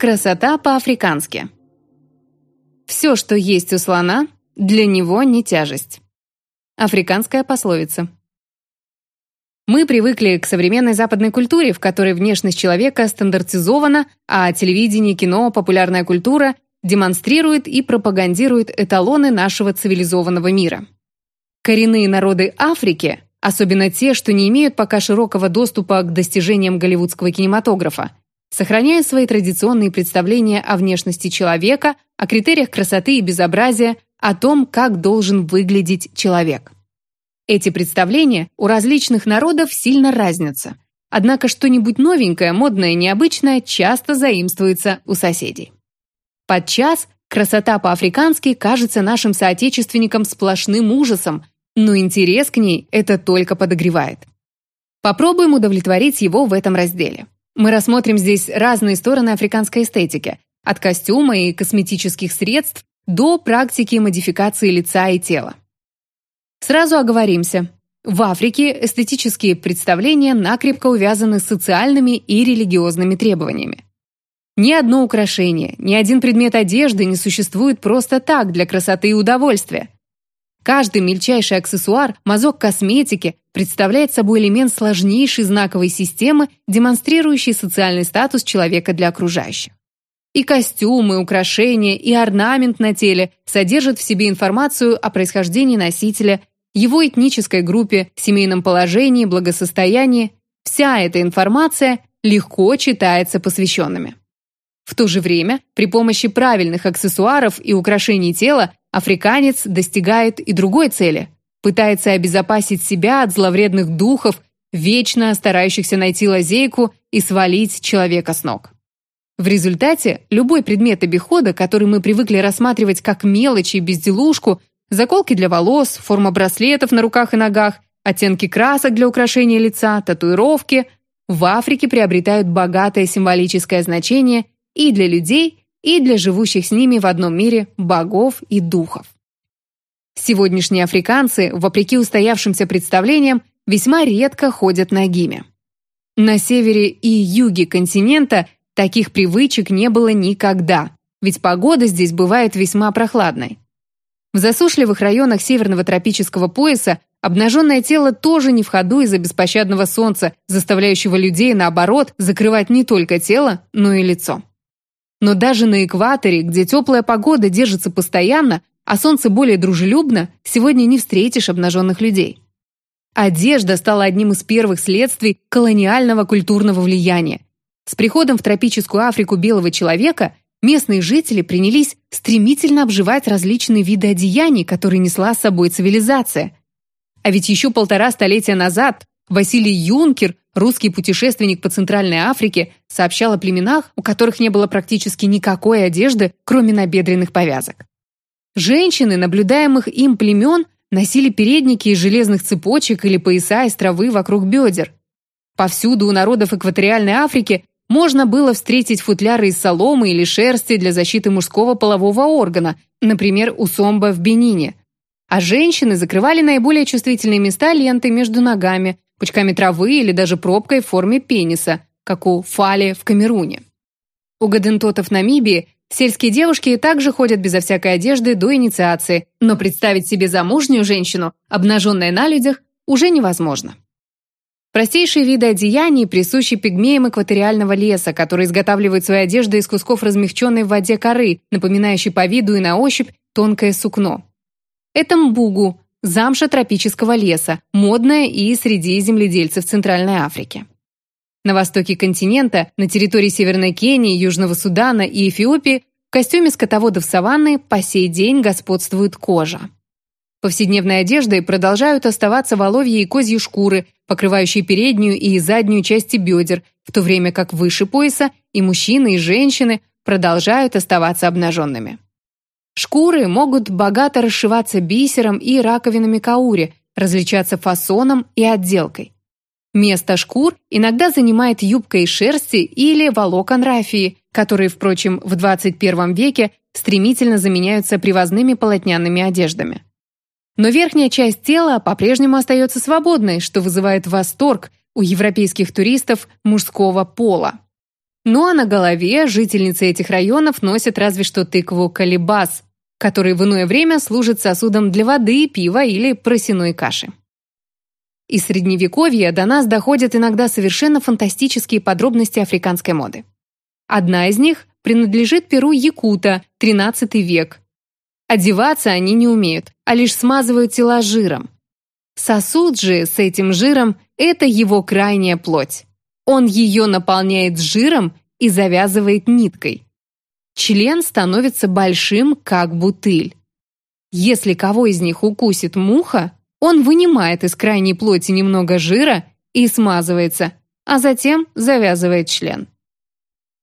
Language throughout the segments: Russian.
Красота по-африкански. Все, что есть у слона, для него не тяжесть. Африканская пословица. Мы привыкли к современной западной культуре, в которой внешность человека стандартизована, а телевидение, кино, популярная культура демонстрирует и пропагандирует эталоны нашего цивилизованного мира. Коренные народы Африки, особенно те, что не имеют пока широкого доступа к достижениям голливудского кинематографа, сохраняют свои традиционные представления о внешности человека, о критериях красоты и безобразия, о том, как должен выглядеть человек. Эти представления у различных народов сильно разнятся. Однако что-нибудь новенькое, модное, необычное часто заимствуется у соседей. Подчас красота по-африкански кажется нашим соотечественникам сплошным ужасом, но интерес к ней это только подогревает. Попробуем удовлетворить его в этом разделе. Мы рассмотрим здесь разные стороны африканской эстетики, от костюма и косметических средств до практики модификации лица и тела. Сразу оговоримся. В Африке эстетические представления накрепко увязаны с социальными и религиозными требованиями. Ни одно украшение, ни один предмет одежды не существует просто так для красоты и удовольствия. Каждый мельчайший аксессуар, мазок косметики представляет собой элемент сложнейшей знаковой системы, демонстрирующей социальный статус человека для окружающих. И костюмы, украшения, и орнамент на теле содержат в себе информацию о происхождении носителя его этнической группе, семейном положении, благосостоянии, вся эта информация легко читается посвященными. В то же время, при помощи правильных аксессуаров и украшений тела, африканец достигает и другой цели – пытается обезопасить себя от зловредных духов, вечно старающихся найти лазейку и свалить человека с ног. В результате любой предмет обихода, который мы привыкли рассматривать как мелочь и безделушку, Заколки для волос, форма браслетов на руках и ногах, оттенки красок для украшения лица, татуировки в Африке приобретают богатое символическое значение и для людей, и для живущих с ними в одном мире богов и духов. Сегодняшние африканцы, вопреки устоявшимся представлениям, весьма редко ходят нагими. На севере и юге континента таких привычек не было никогда, ведь погода здесь бывает весьма прохладной. В засушливых районах северного тропического пояса обнаженное тело тоже не в ходу из-за беспощадного солнца, заставляющего людей, наоборот, закрывать не только тело, но и лицо. Но даже на экваторе, где теплая погода держится постоянно, а солнце более дружелюбно, сегодня не встретишь обнаженных людей. Одежда стала одним из первых следствий колониального культурного влияния. С приходом в тропическую Африку белого человека местные жители принялись стремительно обживать различные виды одеяний, которые несла с собой цивилизация. А ведь еще полтора столетия назад Василий Юнкер, русский путешественник по Центральной Африке, сообщал о племенах, у которых не было практически никакой одежды, кроме набедренных повязок. Женщины, наблюдаемых им племен, носили передники из железных цепочек или пояса из травы вокруг бедер. Повсюду у народов экваториальной Африки можно было встретить футляры из соломы или шерсти для защиты мужского полового органа, например, у сомба в Бенине. А женщины закрывали наиболее чувствительные места лентой между ногами, пучками травы или даже пробкой в форме пениса, как у фали в Камеруне. У гадентотов Намибии сельские девушки также ходят безо всякой одежды до инициации, но представить себе замужнюю женщину, обнаженной на людях, уже невозможно. Простейшие виды одеяний присущи пигмеям экваториального леса, которые изготавливают свои одежды из кусков размягченной в воде коры, напоминающей по виду и на ощупь тонкое сукно. Это мбугу, замша тропического леса, модная и среди земледельцев Центральной Африки. На востоке континента, на территории Северной Кении, Южного Судана и Эфиопии в костюме скотоводов саванны по сей день господствует кожа. Повседневной одеждой продолжают оставаться воловьи и козьи шкуры, покрывающие переднюю и заднюю части бедер, в то время как выше пояса и мужчины, и женщины продолжают оставаться обнаженными. Шкуры могут богато расшиваться бисером и раковинами каури, различаться фасоном и отделкой. Место шкур иногда занимает юбка из шерсти или волокон рафии, которые, впрочем, в 21 веке стремительно заменяются привозными полотняными одеждами. Но верхняя часть тела по-прежнему остается свободной, что вызывает восторг у европейских туристов мужского пола. Ну а на голове жительницы этих районов носят разве что тыкву калибас, который в иное время служит сосудом для воды, пива или просеной каши. Из Средневековья до нас доходят иногда совершенно фантастические подробности африканской моды. Одна из них принадлежит Перу Якута, XIII век. Одеваться они не умеют, а лишь смазывают тела жиром. Сосуд же с этим жиром – это его крайняя плоть. Он ее наполняет жиром и завязывает ниткой. Член становится большим, как бутыль. Если кого из них укусит муха, он вынимает из крайней плоти немного жира и смазывается, а затем завязывает член.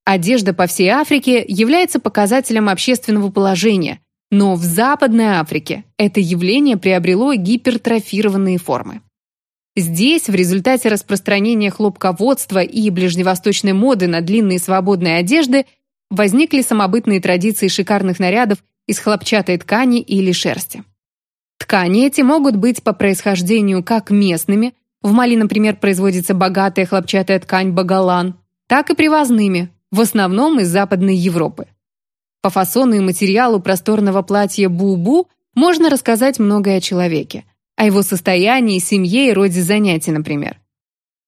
Одежда по всей Африке является показателем общественного положения, но в Западной Африке это явление приобрело гипертрофированные формы. Здесь, в результате распространения хлопководства и ближневосточной моды на длинные свободные одежды, возникли самобытные традиции шикарных нарядов из хлопчатой ткани или шерсти. Ткани эти могут быть по происхождению как местными, в Мали, например, производится богатая хлопчатая ткань багалан, так и привозными, в основном из Западной Европы. По фасону и материалу просторного платья бу-бу можно рассказать многое о человеке, о его состоянии, семье и роде занятий, например.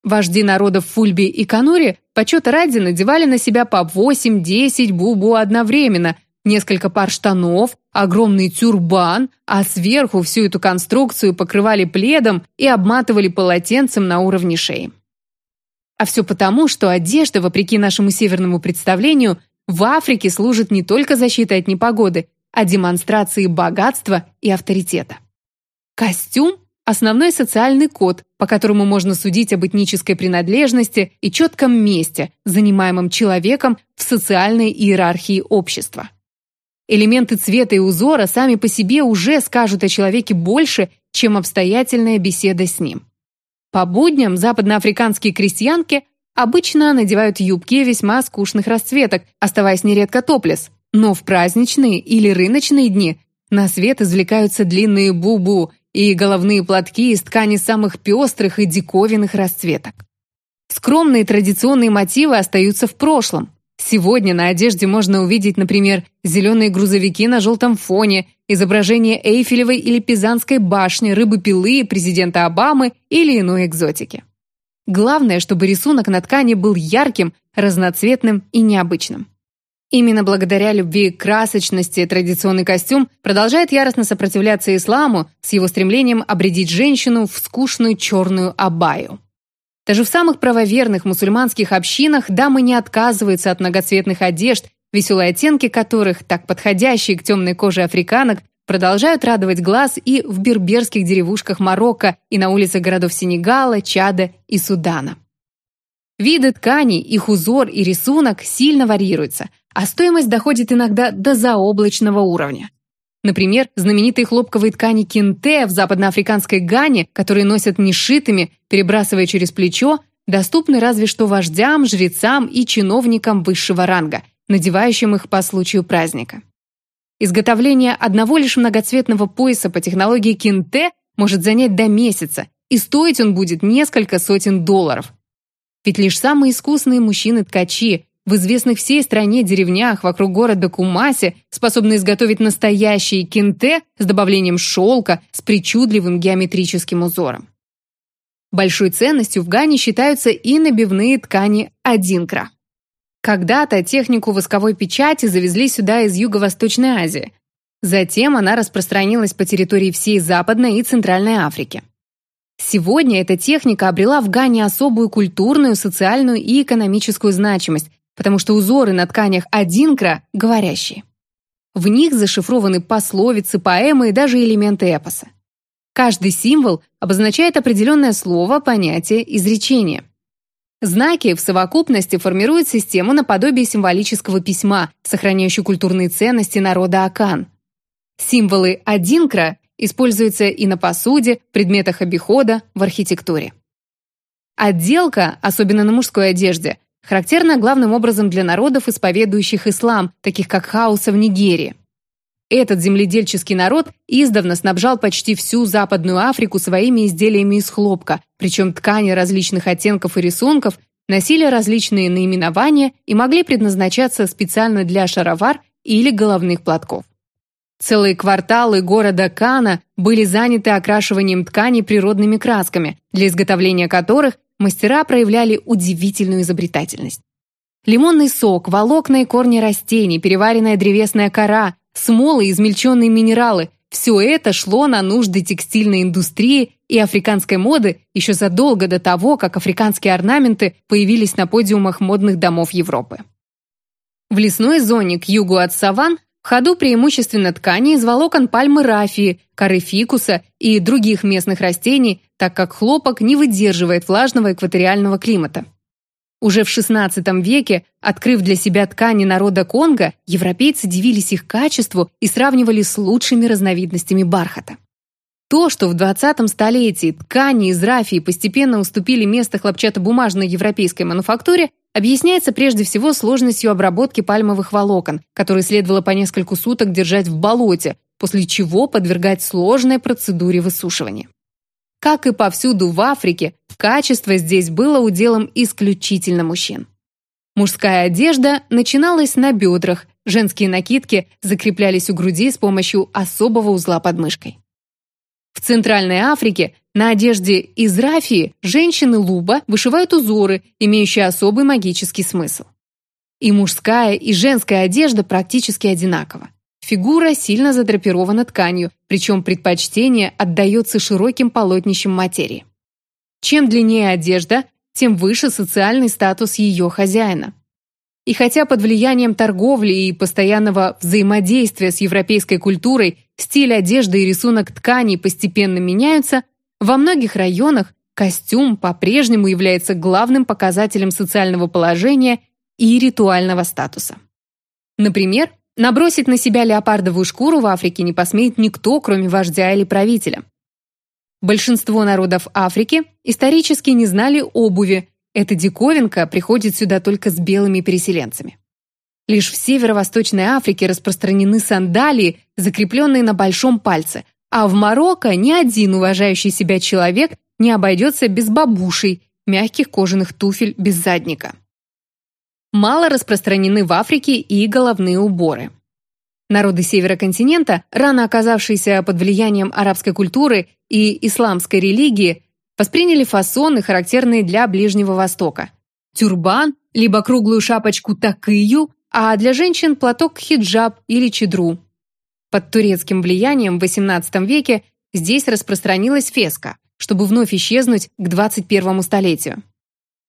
Вожди народов Фульби и Канури почета ради надевали на себя по 8-10 бу-бу одновременно – несколько пар штанов, огромный тюрбан, а сверху всю эту конструкцию покрывали пледом и обматывали полотенцем на уровне шеи. А все потому, что одежда, вопреки нашему северному представлению, в Африке служит не только защитой от непогоды, а демонстрацией богатства и авторитета. Костюм – основной социальный код, по которому можно судить об этнической принадлежности и четком месте, занимаемом человеком в социальной иерархии общества. Элементы цвета и узора сами по себе уже скажут о человеке больше, чем обстоятельная беседа с ним. По будням западноафриканские крестьянки обычно надевают юбки весьма скучных расцветок, оставаясь нередко топлес, но в праздничные или рыночные дни на свет извлекаются длинные бубу и головные платки из ткани самых пестрых и диковинных расцветок. Скромные традиционные мотивы остаются в прошлом, Сегодня на одежде можно увидеть, например, зеленые грузовики на желтом фоне, изображение Эйфелевой или Пизанской башни, рыбы-пилы, президента Обамы или иной экзотики. Главное, чтобы рисунок на ткани был ярким, разноцветным и необычным. Именно благодаря любви к красочности традиционный костюм продолжает яростно сопротивляться исламу с его стремлением обредить женщину в скучную черную абаю. Даже в самых правоверных мусульманских общинах дамы не отказываются от многоцветных одежд, веселые оттенки которых, так подходящие к темной коже африканок, продолжают радовать глаз и в берберских деревушках Марокко, и на улицах городов Сенегала, Чада и Судана. Виды тканей, их узор и рисунок сильно варьируются, а стоимость доходит иногда до заоблачного уровня. Например, знаменитые хлопковые ткани кенте в западноафриканской Гане, которые носят нешитыми, перебрасывая через плечо, доступны разве что вождям, жрецам и чиновникам высшего ранга, надевающим их по случаю праздника. Изготовление одного лишь многоцветного пояса по технологии кенте может занять до месяца, и стоить он будет несколько сотен долларов. Ведь лишь самые искусные мужчины-ткачи, в известных всей стране деревнях вокруг города Кумаси способны изготовить настоящие кенте с добавлением шелка с причудливым геометрическим узором. Большой ценностью в Гане считаются и набивные ткани адинкра. Когда-то технику восковой печати завезли сюда из Юго-Восточной Азии. Затем она распространилась по территории всей Западной и Центральной Африки. Сегодня эта техника обрела в Гане особую культурную, социальную и экономическую значимость, потому что узоры на тканях Адинкра говорящие. В них зашифрованы пословицы, поэмы и даже элементы эпоса. Каждый символ обозначает определенное слово, понятие, изречение. Знаки в совокупности формируют систему наподобие символического письма, сохраняющую культурные ценности народа Акан. Символы Адинкра используются и на посуде, предметах обихода, в архитектуре. Отделка, особенно на мужской одежде, характерна главным образом для народов, исповедующих ислам, таких как Хауса в Нигерии. Этот земледельческий народ издавна снабжал почти всю Западную Африку своими изделиями из хлопка, причем ткани различных оттенков и рисунков носили различные наименования и могли предназначаться специально для шаровар или головных платков. Целые кварталы города Кана были заняты окрашиванием тканей природными красками, для изготовления которых мастера проявляли удивительную изобретательность. Лимонный сок, волокна и корни растений, переваренная древесная кора, смолы и измельченные минералы – все это шло на нужды текстильной индустрии и африканской моды еще задолго до того, как африканские орнаменты появились на подиумах модных домов Европы. В лесной зоне к югу от саван ходу преимущественно ткани из волокон пальмы рафии, коры фикуса и других местных растений, так как хлопок не выдерживает влажного экваториального климата. Уже в XVI веке, открыв для себя ткани народа Конго, европейцы дивились их качеству и сравнивали с лучшими разновидностями бархата. То, что в 20 столетии ткани из рафии постепенно уступили место хлопчатобумажной европейской мануфактуре, объясняется прежде всего сложностью обработки пальмовых волокон, которые следовало по несколько суток держать в болоте, после чего подвергать сложной процедуре высушивания. Как и повсюду в Африке, качество здесь было уделом исключительно мужчин. Мужская одежда начиналась на бедрах, женские накидки закреплялись у груди с помощью особого узла под мышкой. В Центральной Африке на одежде из рафии женщины луба вышивают узоры, имеющие особый магический смысл. И мужская, и женская одежда практически одинакова. Фигура сильно задрапирована тканью, причем предпочтение отдается широким полотнищам материи. Чем длиннее одежда, тем выше социальный статус ее хозяина. И хотя под влиянием торговли и постоянного взаимодействия с европейской культурой стиль одежды и рисунок тканей постепенно меняются, во многих районах костюм по-прежнему является главным показателем социального положения и ритуального статуса. Например, набросить на себя леопардовую шкуру в Африке не посмеет никто, кроме вождя или правителя. Большинство народов Африки исторически не знали обуви. Эта диковинка приходит сюда только с белыми переселенцами. Лишь в северо-восточной Африке распространены сандалии, закрепленные на большом пальце, а в Марокко ни один уважающий себя человек не обойдется без бабушей, мягких кожаных туфель без задника. Мало распространены в Африке и головные уборы. Народы севера континента, рано оказавшиеся под влиянием арабской культуры и исламской религии, восприняли фасоны, характерные для Ближнего Востока. Тюрбан, либо круглую шапочку такию, а для женщин платок хиджаб или чедру. Под турецким влиянием в XVIII веке здесь распространилась феска, чтобы вновь исчезнуть к 21 столетию.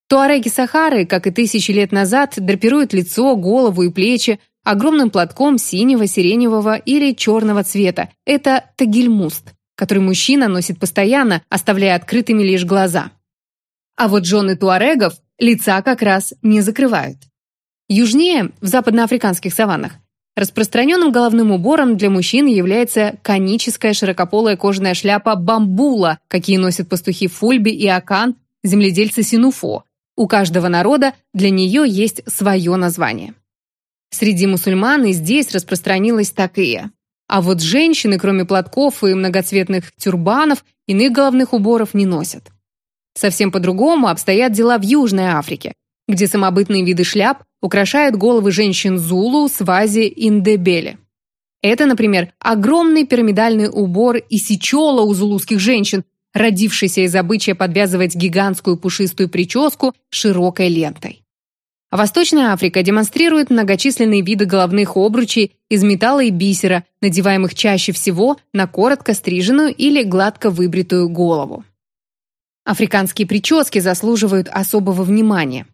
Туареги Сахары, как и тысячи лет назад, драпируют лицо, голову и плечи огромным платком синего, сиреневого или черного цвета. Это тагильмуст, который мужчина носит постоянно, оставляя открытыми лишь глаза. А вот жены туарегов лица как раз не закрывают. Южнее, в западноафриканских саваннах, Распространенным головным убором для мужчин является коническая широкополая кожаная шляпа бамбула, какие носят пастухи Фульби и Акан, земледельцы Синуфо. У каждого народа для нее есть свое название. Среди мусульман и здесь распространилась такия. А вот женщины, кроме платков и многоцветных тюрбанов, иных головных уборов не носят. Совсем по-другому обстоят дела в Южной Африке, где самобытные виды шляп украшают головы женщин Зулу, Свази и Индебеле. Это, например, огромный пирамидальный убор и сичола у зулузских женщин, родившийся из обычая подвязывать гигантскую пушистую прическу широкой лентой. Восточная Африка демонстрирует многочисленные виды головных обручей из металла и бисера, надеваемых чаще всего на коротко стриженную или гладко выбритую голову. Африканские прически заслуживают особого внимания.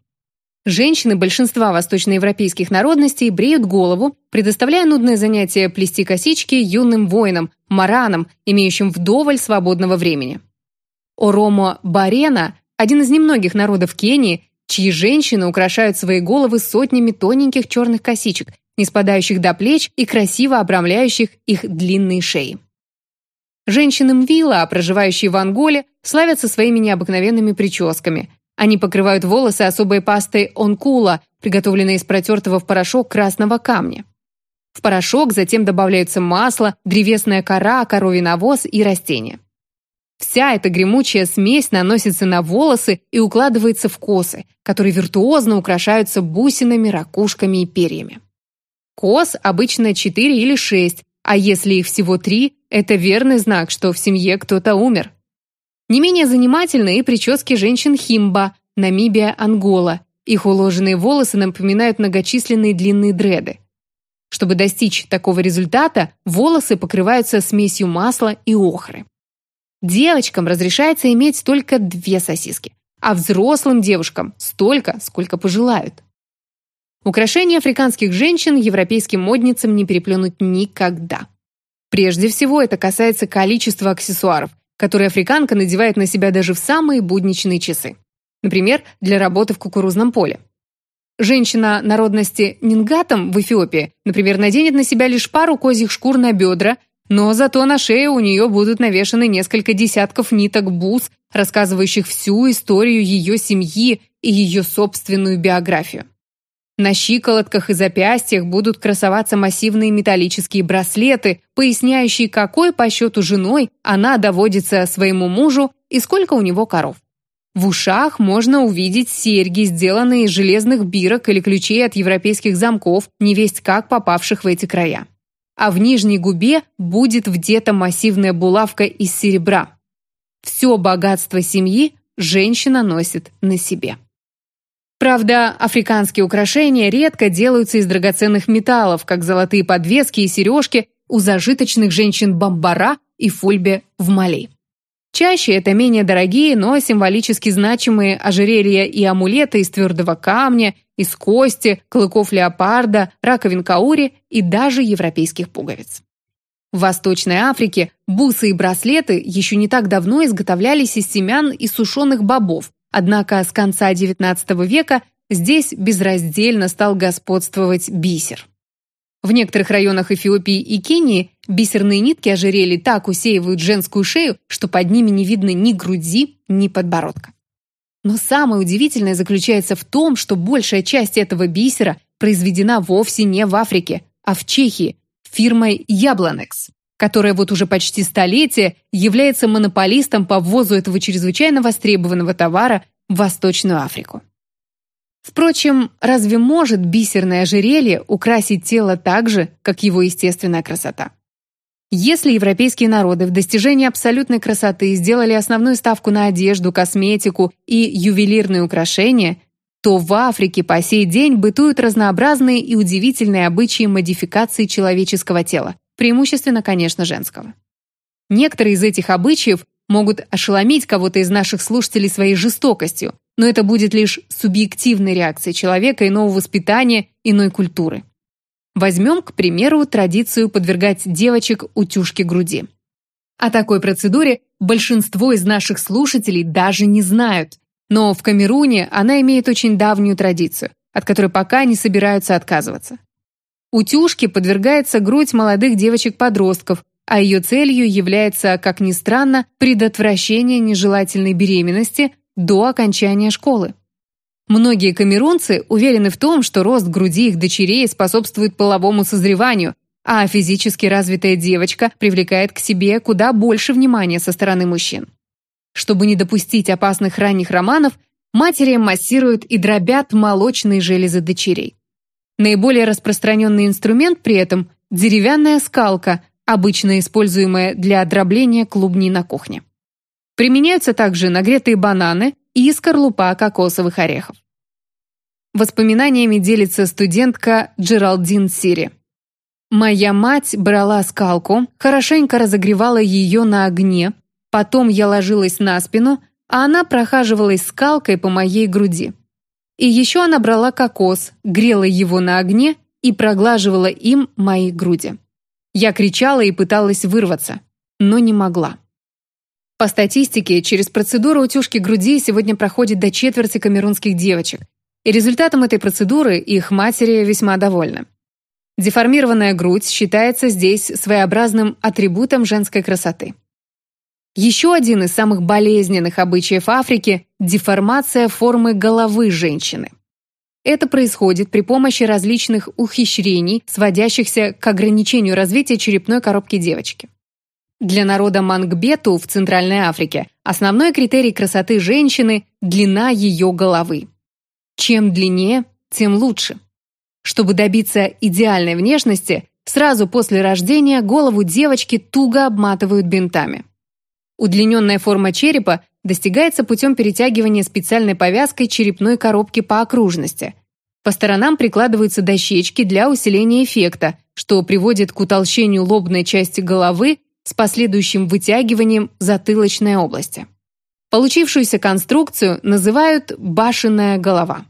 Женщины большинства восточноевропейских народностей бреют голову, предоставляя нудное занятие плести косички юным воинам, маранам, имеющим вдоволь свободного времени. Оромо Барена – один из немногих народов Кении, чьи женщины украшают свои головы сотнями тоненьких черных косичек, не спадающих до плеч и красиво обрамляющих их длинные шеи. Женщины Мвила, проживающие в Анголе, славятся своими необыкновенными прическами – они покрывают волосы особой пастой онкула, приготовленной из протертого в порошок красного камня. В порошок затем добавляются масло, древесная кора, коровий навоз и растения. Вся эта гремучая смесь наносится на волосы и укладывается в косы, которые виртуозно украшаются бусинами, ракушками и перьями. Кос обычно 4 или 6, а если их всего 3, это верный знак, что в семье кто-то умер. Не менее занимательны и прически женщин Химба, Намибия, Ангола. Их уложенные волосы напоминают многочисленные длинные дреды. Чтобы достичь такого результата, волосы покрываются смесью масла и охры. Девочкам разрешается иметь только две сосиски, а взрослым девушкам столько, сколько пожелают. Украшения африканских женщин европейским модницам не переплюнуть никогда. Прежде всего, это касается количества аксессуаров, которые африканка надевает на себя даже в самые будничные часы. Например, для работы в кукурузном поле. Женщина народности нингатам в Эфиопии, например, наденет на себя лишь пару козьих шкур на бедра но зато на шее у нее будут навешаны несколько десятков ниток бус, рассказывающих всю историю ее семьи и ее собственную биографию. На щиколотках и запястьях будут красоваться массивные металлические браслеты, поясняющие, какой по счету женой она доводится своему мужу и сколько у него коров. В ушах можно увидеть серьги, сделанные из железных бирок или ключей от европейских замков, невесть как попавших в эти края а в нижней губе будет вдета массивная булавка из серебра. Все богатство семьи женщина носит на себе. Правда, африканские украшения редко делаются из драгоценных металлов, как золотые подвески и сережки у зажиточных женщин Бамбара и Фульбе в Мали. Чаще это менее дорогие, но символически значимые ожерелья и амулеты из твердого камня, из кости, клыков леопарда, раковин каури и даже европейских пуговиц. В Восточной Африке бусы и браслеты еще не так давно изготовлялись из семян и сушеных бобов, однако с конца XIX века здесь безраздельно стал господствовать бисер. В некоторых районах Эфиопии и Кении бисерные нитки ожерелья так усеивают женскую шею, что под ними не видно ни груди, ни подбородка. Но самое удивительное заключается в том, что большая часть этого бисера произведена вовсе не в Африке, а в Чехии, фирмой Яблонекс, которая вот уже почти столетие является монополистом по ввозу этого чрезвычайно востребованного товара в Восточную Африку. Впрочем, разве может бисерное ожерелье украсить тело так же, как его естественная красота? Если европейские народы в достижении абсолютной красоты сделали основную ставку на одежду, косметику и ювелирные украшения, то в Африке по сей день бытуют разнообразные и удивительные обычаи модификации человеческого тела, преимущественно, конечно, женского. Некоторые из этих обычаев могут ошеломить кого-то из наших слушателей своей жестокостью, но это будет лишь субъективной реакцией человека иного воспитания, иной культуры. Возьмем, к примеру, традицию подвергать девочек утюжке груди. О такой процедуре большинство из наших слушателей даже не знают, но в Камеруне она имеет очень давнюю традицию, от которой пока не собираются отказываться. Утюжке подвергается грудь молодых девочек-подростков, а ее целью является, как ни странно, предотвращение нежелательной беременности до окончания школы. Многие камерунцы уверены в том, что рост груди их дочерей способствует половому созреванию, а физически развитая девочка привлекает к себе куда больше внимания со стороны мужчин. Чтобы не допустить опасных ранних романов, матери массируют и дробят молочные железы дочерей. Наиболее распространенный инструмент при этом – деревянная скалка, обычно используемая для дробления клубней на кухне. Применяются также нагретые бананы и скорлупа кокосовых орехов. Воспоминаниями делится студентка Джералдин Сири. «Моя мать брала скалку, хорошенько разогревала ее на огне, потом я ложилась на спину, а она прохаживалась скалкой по моей груди. И еще она брала кокос, грела его на огне и проглаживала им мои груди. Я кричала и пыталась вырваться, но не могла. По статистике, через процедуру утюжки груди сегодня проходит до четверти камерунских девочек, и результатом этой процедуры их матери весьма довольны. Деформированная грудь считается здесь своеобразным атрибутом женской красоты. Еще один из самых болезненных обычаев Африки – деформация формы головы женщины. Это происходит при помощи различных ухищрений, сводящихся к ограничению развития черепной коробки девочки. Для народа Мангбету в Центральной Африке основной критерий красоты женщины – длина ее головы. Чем длиннее, тем лучше. Чтобы добиться идеальной внешности, сразу после рождения голову девочки туго обматывают бинтами. Удлиненная форма черепа достигается путем перетягивания специальной повязкой черепной коробки по окружности. По сторонам прикладываются дощечки для усиления эффекта, что приводит к утолщению лобной части головы с последующим вытягиванием затылочной области. Получившуюся конструкцию называют «башенная голова».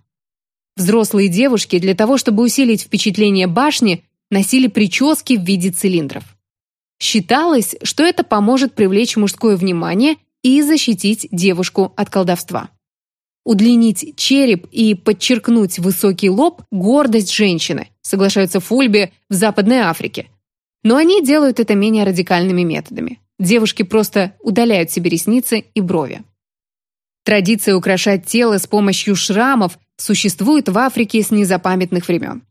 Взрослые девушки для того, чтобы усилить впечатление башни, носили прически в виде цилиндров. Считалось, что это поможет привлечь мужское внимание и защитить девушку от колдовства. Удлинить череп и подчеркнуть высокий лоб – гордость женщины, соглашаются Фульби в Западной Африке. Но они делают это менее радикальными методами. Девушки просто удаляют себе ресницы и брови. Традиция украшать тело с помощью шрамов существует в Африке с незапамятных времен.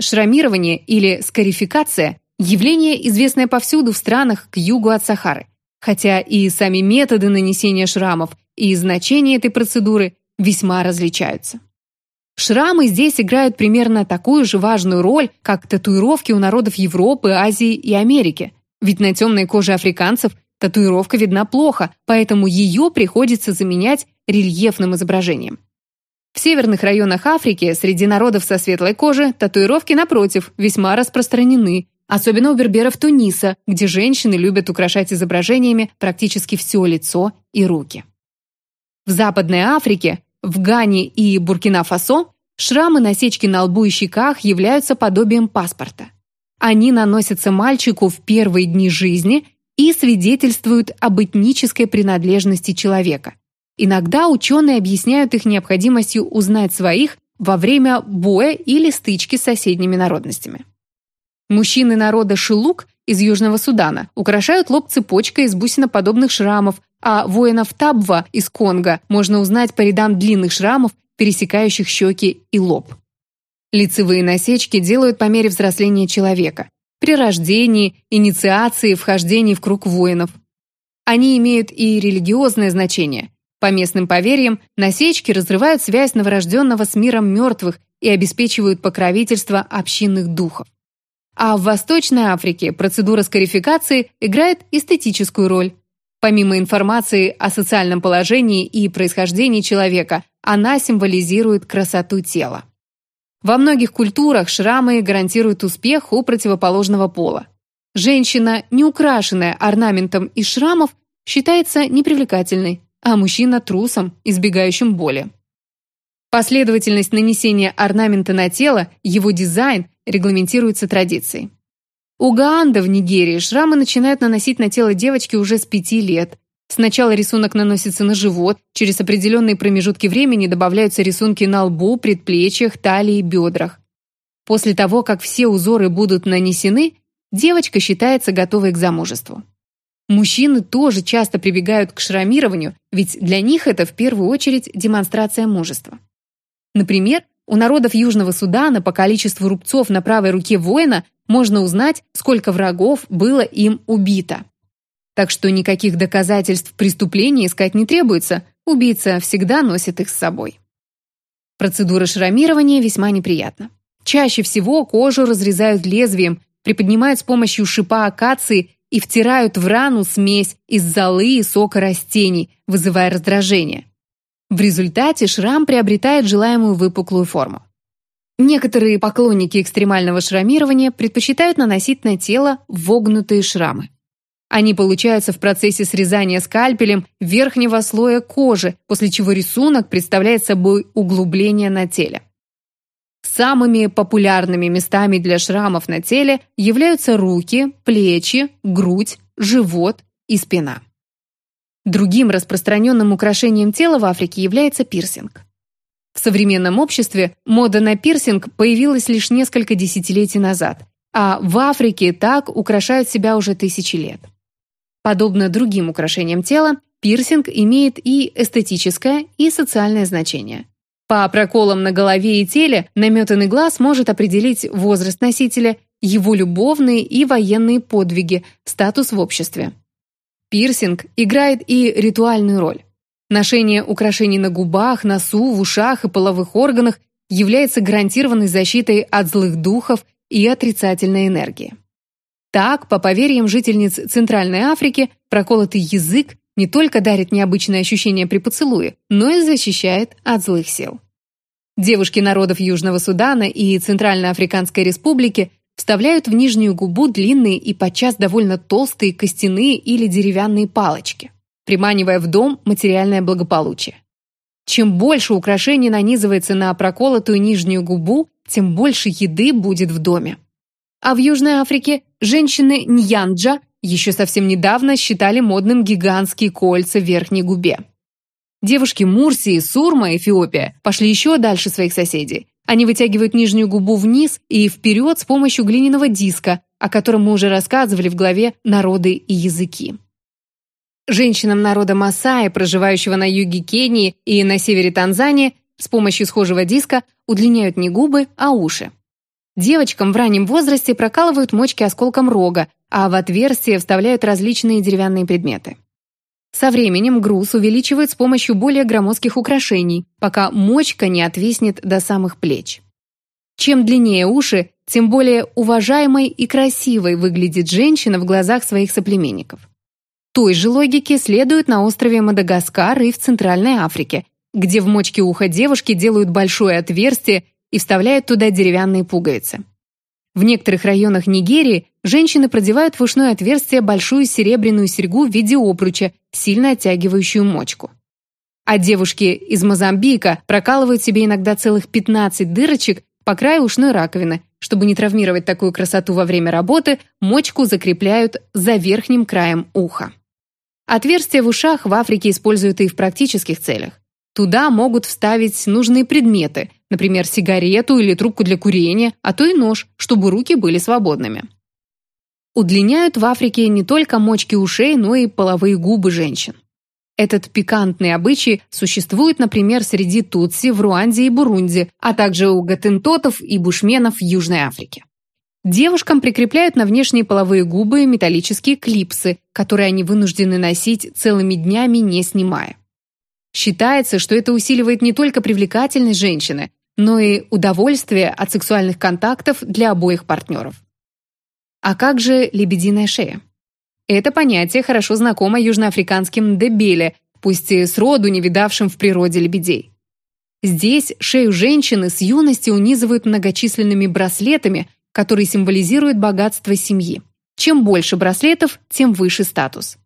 Шрамирование или скарификация – явление, известное повсюду в странах к югу от Сахары, хотя и сами методы нанесения шрамов и значение этой процедуры весьма различаются. Шрамы здесь играют примерно такую же важную роль, как татуировки у народов Европы, Азии и Америки. Ведь на темной коже африканцев татуировка видна плохо, поэтому ее приходится заменять рельефным изображением. В северных районах Африки среди народов со светлой кожей татуировки, напротив, весьма распространены, особенно у берберов Туниса, где женщины любят украшать изображениями практически все лицо и руки. В Западной Африке в Гане и Буркина-Фасо шрамы-насечки на лбу и щеках являются подобием паспорта. Они наносятся мальчику в первые дни жизни и свидетельствуют об этнической принадлежности человека. Иногда ученые объясняют их необходимостью узнать своих во время боя или стычки с соседними народностями. Мужчины народа Шилук из Южного Судана украшают лоб цепочкой из бусиноподобных шрамов, а воинов Табва из Конго можно узнать по рядам длинных шрамов, пересекающих щеки и лоб. Лицевые насечки делают по мере взросления человека, при рождении, инициации, вхождении в круг воинов. Они имеют и религиозное значение. По местным поверьям, насечки разрывают связь новорожденного с миром мертвых и обеспечивают покровительство общинных духов. А в Восточной Африке процедура скарификации играет эстетическую роль. Помимо информации о социальном положении и происхождении человека, она символизирует красоту тела. Во многих культурах шрамы гарантируют успех у противоположного пола. Женщина, не украшенная орнаментом из шрамов, считается непривлекательной, а мужчина – трусом, избегающим боли. Последовательность нанесения орнамента на тело, его дизайн регламентируется традицией. У Гаанда в Нигерии шрамы начинают наносить на тело девочки уже с пяти лет. Сначала рисунок наносится на живот, через определенные промежутки времени добавляются рисунки на лбу, предплечьях, талии, бедрах. После того, как все узоры будут нанесены, девочка считается готовой к замужеству. Мужчины тоже часто прибегают к шрамированию, ведь для них это в первую очередь демонстрация мужества. Например, у народов Южного Судана по количеству рубцов на правой руке воина можно узнать, сколько врагов было им убито. Так что никаких доказательств преступления искать не требуется, убийца всегда носит их с собой. Процедура шрамирования весьма неприятна. Чаще всего кожу разрезают лезвием, приподнимают с помощью шипа акации и втирают в рану смесь из золы и сока растений, вызывая раздражение. В результате шрам приобретает желаемую выпуклую форму. Некоторые поклонники экстремального шрамирования предпочитают наносить на тело вогнутые шрамы. Они получаются в процессе срезания скальпелем верхнего слоя кожи, после чего рисунок представляет собой углубление на теле. Самыми популярными местами для шрамов на теле являются руки, плечи, грудь, живот и спина. Другим распространенным украшением тела в Африке является пирсинг. В современном обществе мода на пирсинг появилась лишь несколько десятилетий назад, а в Африке так украшают себя уже тысячи лет. Подобно другим украшениям тела, пирсинг имеет и эстетическое, и социальное значение. По проколам на голове и теле наметанный глаз может определить возраст носителя его любовные и военные подвиги, статус в обществе. Пирсинг играет и ритуальную роль. Ношение украшений на губах, носу, в ушах и половых органах является гарантированной защитой от злых духов и отрицательной энергии. Так, по поверьям жительниц Центральной Африки, проколотый язык не только дарит необычное ощущение при поцелуе, но и защищает от злых сил. Девушки народов Южного Судана и Центральноафриканской Республики вставляют в нижнюю губу длинные и подчас довольно толстые костяные или деревянные палочки, приманивая в дом материальное благополучие. Чем больше украшений нанизывается на проколотую нижнюю губу, тем больше еды будет в доме. А в Южной Африке женщины Ньянджа еще совсем недавно считали модным гигантские кольца в верхней губе. Девушки Мурсии, Сурма, Эфиопия пошли еще дальше своих соседей. Они вытягивают нижнюю губу вниз и вперед с помощью глиняного диска, о котором мы уже рассказывали в главе «Народы и языки». Женщинам народа Масаи, проживающего на юге Кении и на севере Танзании, с помощью схожего диска удлиняют не губы, а уши. Девочкам в раннем возрасте прокалывают мочки осколком рога, а в отверстие вставляют различные деревянные предметы. Со временем груз увеличивают с помощью более громоздких украшений, пока мочка не отвиснет до самых плеч. Чем длиннее уши, тем более уважаемой и красивой выглядит женщина в глазах своих соплеменников. Той же логике следует на острове Мадагаскар и в Центральной Африке, где в мочке уха девушки делают большое отверстие и вставляют туда деревянные пуговицы. В некоторых районах Нигерии женщины продевают в ушное отверстие большую серебряную серьгу в виде обруча, сильно оттягивающую мочку. А девушки из Мозамбика прокалывают себе иногда целых 15 дырочек по краю ушной раковины. Чтобы не травмировать такую красоту во время работы, мочку закрепляют за верхним краем уха. Отверстия в ушах в Африке используют и в практических целях. Туда могут вставить нужные предметы, например, сигарету или трубку для курения, а то и нож, чтобы руки были свободными. Удлиняют в Африке не только мочки ушей, но и половые губы женщин. Этот пикантный обычай существует, например, среди тутси в Руанде и Бурунди, а также у гатентотов и бушменов в Южной Африке. Девушкам прикрепляют на внешние половые губы металлические клипсы, которые они вынуждены носить целыми днями, не снимая. Считается, что это усиливает не только привлекательность женщины, но и удовольствие от сексуальных контактов для обоих партнеров. А как же лебединая шея? Это понятие хорошо знакомо южноафриканским дебеле, пусть и сроду не видавшим в природе лебедей. Здесь шею женщины с юности унизывают многочисленными браслетами, которые символизируют богатство семьи. Чем больше браслетов, тем выше статус.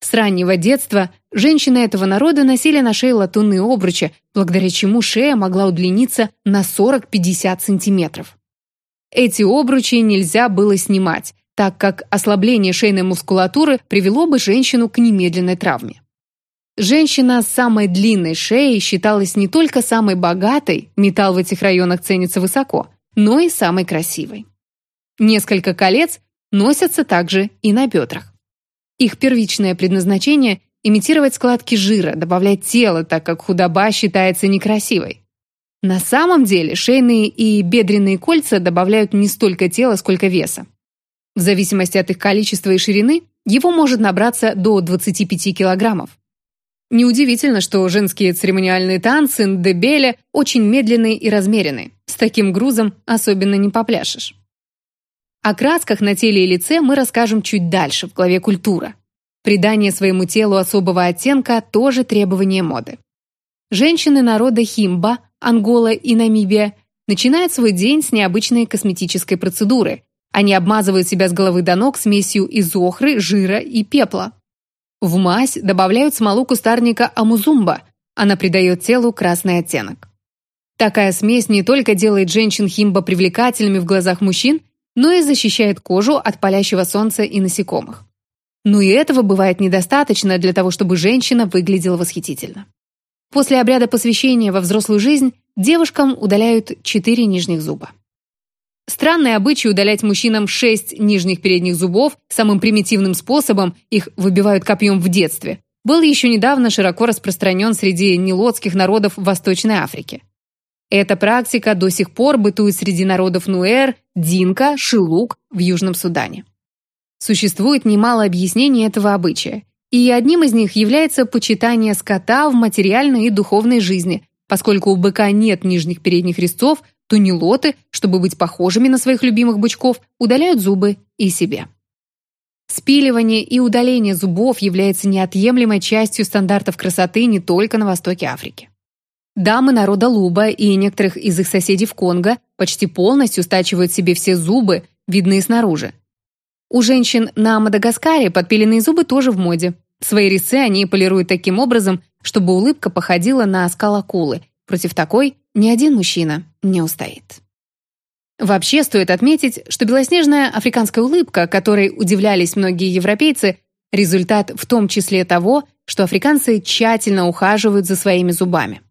С раннего детства женщины этого народа носили на шее латунные обручи, благодаря чему шея могла удлиниться на 40-50 сантиметров. Эти обручи нельзя было снимать, так как ослабление шейной мускулатуры привело бы женщину к немедленной травме. Женщина с самой длинной шеей считалась не только самой богатой, металл в этих районах ценится высоко, но и самой красивой. Несколько колец носятся также и на бедрах. Их первичное предназначение – имитировать складки жира, добавлять тело, так как худоба считается некрасивой. На самом деле шейные и бедренные кольца добавляют не столько тела, сколько веса. В зависимости от их количества и ширины, его может набраться до 25 килограммов. Неудивительно, что женские церемониальные танцы Ndebele очень медленные и размеренные. С таким грузом особенно не попляшешь. О красках на теле и лице мы расскажем чуть дальше, в главе «Культура». Придание своему телу особого оттенка – тоже требование моды. Женщины народа Химба, Ангола и Намибия начинают свой день с необычной косметической процедуры. Они обмазывают себя с головы до ног смесью из охры, жира и пепла. В мазь добавляют смолу кустарника амузумба. Она придает телу красный оттенок. Такая смесь не только делает женщин химба привлекательными в глазах мужчин, но и защищает кожу от палящего солнца и насекомых. Но и этого бывает недостаточно для того, чтобы женщина выглядела восхитительно. После обряда посвящения во взрослую жизнь девушкам удаляют 4 нижних зуба. Странный обычай удалять мужчинам 6 нижних передних зубов самым примитивным способом, их выбивают копьем в детстве, был еще недавно широко распространен среди нилотских народов Восточной Африки. Эта практика до сих пор бытует среди народов Нуэр, Динка, Шилук в Южном Судане. Существует немало объяснений этого обычая, и одним из них является почитание скота в материальной и духовной жизни, поскольку у быка нет нижних передних резцов, то нелоты, чтобы быть похожими на своих любимых бычков, удаляют зубы и себе. Спиливание и удаление зубов является неотъемлемой частью стандартов красоты не только на востоке Африки. Дамы народа Луба и некоторых из их соседей в Конго почти полностью стачивают себе все зубы, видные снаружи. У женщин на Мадагаскаре подпиленные зубы тоже в моде. Свои резцы они полируют таким образом, чтобы улыбка походила на оскал акулы. Против такой ни один мужчина не устоит. Вообще стоит отметить, что белоснежная африканская улыбка, которой удивлялись многие европейцы, результат в том числе того, что африканцы тщательно ухаживают за своими зубами.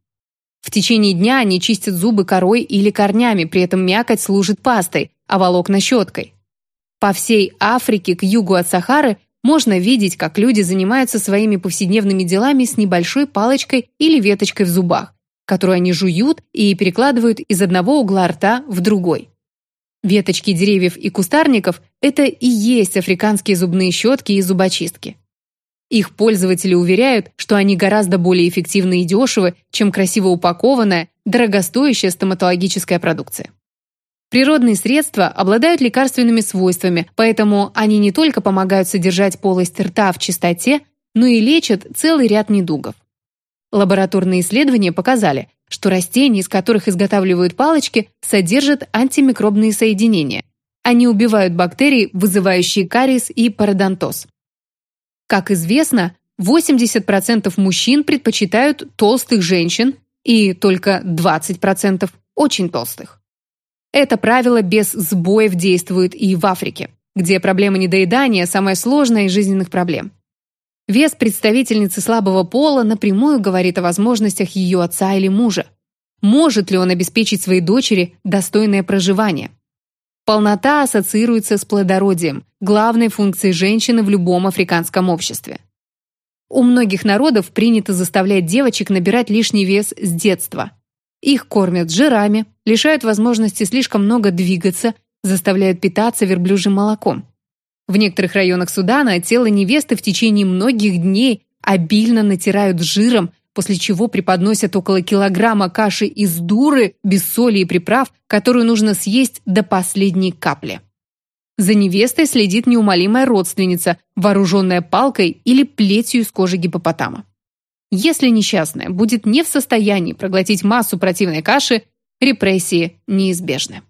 В течение дня они чистят зубы корой или корнями, при этом мякоть служит пастой, а волокна щеткой. По всей Африке к югу от Сахары можно видеть, как люди занимаются своими повседневными делами с небольшой палочкой или веточкой в зубах, которую они жуют и перекладывают из одного угла рта в другой. Веточки деревьев и кустарников – это и есть африканские зубные щетки и зубочистки. Их пользователи уверяют, что они гораздо более эффективны и дешевы, чем красиво упакованная, дорогостоящая стоматологическая продукция. Природные средства обладают лекарственными свойствами, поэтому они не только помогают содержать полость рта в чистоте, но и лечат целый ряд недугов. Лабораторные исследования показали, что растения, из которых изготавливают палочки, содержат антимикробные соединения. Они убивают бактерии, вызывающие кариес и пародонтоз. Как известно, 80% мужчин предпочитают толстых женщин и только 20% очень толстых. Это правило без сбоев действует и в Африке, где проблема недоедания – самая сложная из жизненных проблем. Вес представительницы слабого пола напрямую говорит о возможностях ее отца или мужа. Может ли он обеспечить своей дочери достойное проживание? Полнота ассоциируется с плодородием, главной функцией женщины в любом африканском обществе. У многих народов принято заставлять девочек набирать лишний вес с детства. Их кормят жирами, лишают возможности слишком много двигаться, заставляют питаться верблюжьим молоком. В некоторых районах Судана тело невесты в течение многих дней обильно натирают жиром, после чего преподносят около килограмма каши из дуры без соли и приправ, которую нужно съесть до последней капли. За невестой следит неумолимая родственница, вооруженная палкой или плетью из кожи гипопотама. Если несчастная будет не в состоянии проглотить массу противной каши, репрессии неизбежны.